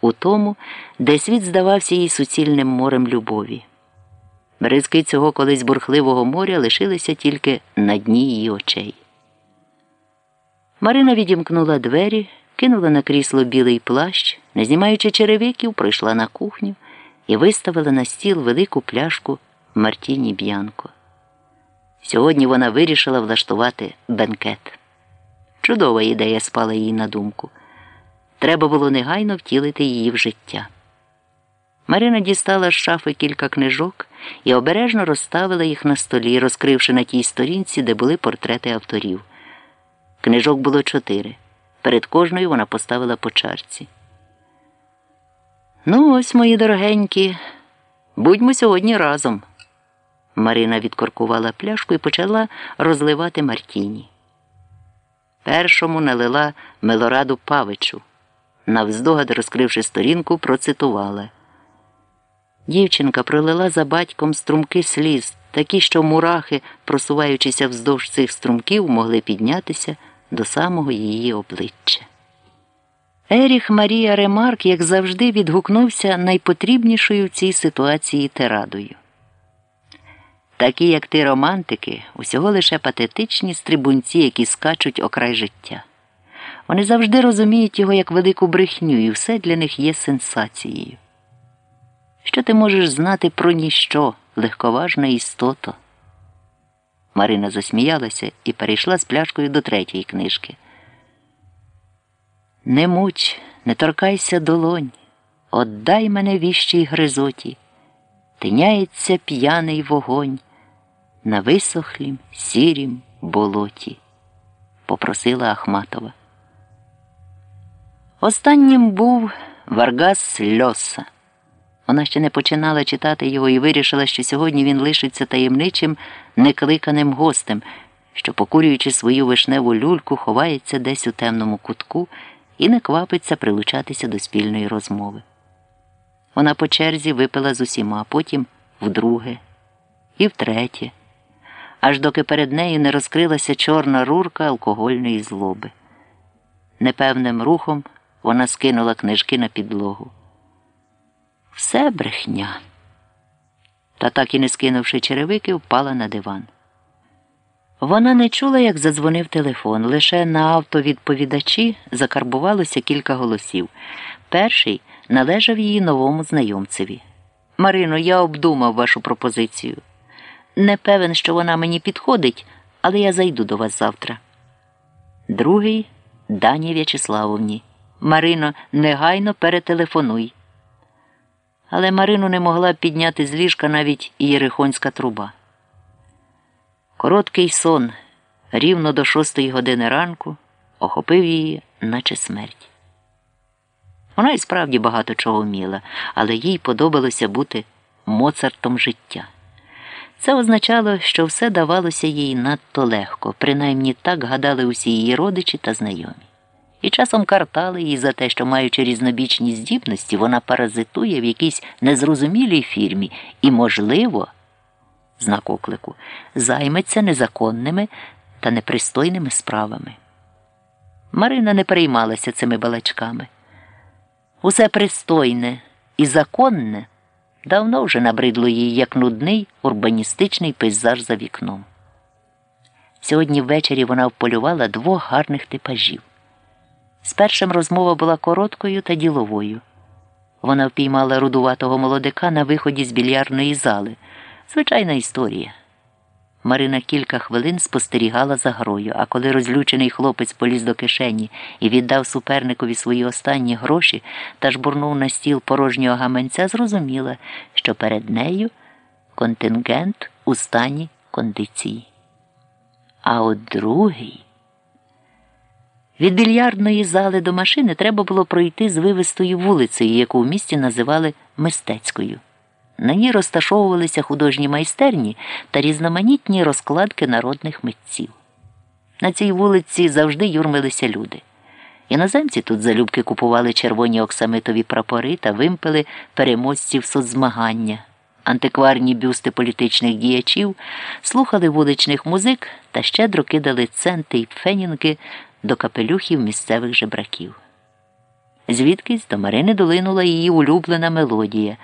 у тому, де світ здавався їй суцільним морем любові. Бризки цього колись бурхливого моря лишилися тільки на дні її очей. Марина відімкнула двері, кинула на крісло білий плащ, не знімаючи черевиків, пройшла на кухню і виставила на стіл велику пляшку Мартіні Б'янко. Сьогодні вона вирішила влаштувати бенкет. Чудова ідея спала їй на думку. Треба було негайно втілити її в життя. Марина дістала з шафи кілька книжок і обережно розставила їх на столі, розкривши на тій сторінці, де були портрети авторів. Книжок було чотири. Перед кожною вона поставила по чарці. Ну, ось, мої дорогенькі, будьмо сьогодні разом. Марина відкоркувала пляшку і почала розливати Мартіні. Першому налила Мелораду Павичу. Навздогад, розкривши сторінку, процитувала. Дівчинка пролила за батьком струмки сліз, такі, що мурахи, просуваючися вздовж цих струмків, могли піднятися до самого її обличчя. Еріх Марія Ремарк, як завжди, відгукнувся найпотрібнішою в цій ситуації тирадою. Такі, як ти, романтики, усього лише патетичні стрибунці, які скачуть окрай життя. Вони завжди розуміють його як велику брехню, і все для них є сенсацією. Що ти можеш знати про ніщо, легковажна істото? Марина засміялася і перейшла з пляшкою до третьої книжки. Не муч, не торкайся долонь, отдай мене віщій гризоті, тиняється п'яний вогонь на висохлім сірім болоті, попросила Ахматова. Останнім був Варгас Льоса. Вона ще не починала читати його і вирішила, що сьогодні він лишиться таємничим, некликаним гостем, що, покурюючи свою вишневу люльку, ховається десь у темному кутку і не квапиться прилучатися до спільної розмови. Вона по черзі випила з усіма, потім вдруге і втретє, аж доки перед нею не розкрилася чорна рурка алкогольної злоби. Непевним рухом вона скинула книжки на підлогу. Все брехня. Та так і не скинувши черевики, впала на диван. Вона не чула, як задзвонив телефон. Лише на автовідповідачі закарбувалося кілька голосів. Перший належав її новому знайомцеві. Марино, я обдумав вашу пропозицію. Не певен, що вона мені підходить, але я зайду до вас завтра. Другий Дані В'ячеславовні. Марино, негайно перетелефонуй. Але Марину не могла підняти з ліжка навіть і Єрихонська труба. Короткий сон рівно до шостої години ранку охопив її, наче смерть. Вона і справді багато чого вміла, але їй подобалося бути моцартом життя. Це означало, що все давалося їй надто легко, принаймні так гадали усі її родичі та знайомі. І часом картали її за те, що, маючи різнобічні здібності, вона паразитує в якійсь незрозумілій фірмі і, можливо, знак оклику, займеться незаконними та непристойними справами. Марина не переймалася цими балачками. Усе пристойне і законне давно вже набридло їй як нудний урбаністичний пейзаж за вікном. Сьогодні ввечері вона вполювала двох гарних типажів. З першим розмова була короткою та діловою. Вона впіймала рудуватого молодика на виході з більярдної зали. Звичайна історія. Марина кілька хвилин спостерігала за грою, а коли розлючений хлопець поліз до кишені і віддав суперникові свої останні гроші та жбурнув на стіл порожнього гаманця, зрозуміла, що перед нею контингент у стані кондиції. А от другий. Від більярдної зали до машини треба було пройти з вивистою вулицею, яку в місті називали мистецькою. На ній розташовувалися художні майстерні та різноманітні розкладки народних митців. На цій вулиці завжди юрмилися люди. Іноземці тут залюбки купували червоні оксамитові прапори та вимпели переможців соцзмагання, антикварні бюсти політичних діячів, слухали вуличних музик та щедро кидали центи й пфенінги до капелюхів місцевих жебраків. Звідкись до Марини долинула її улюблена мелодія.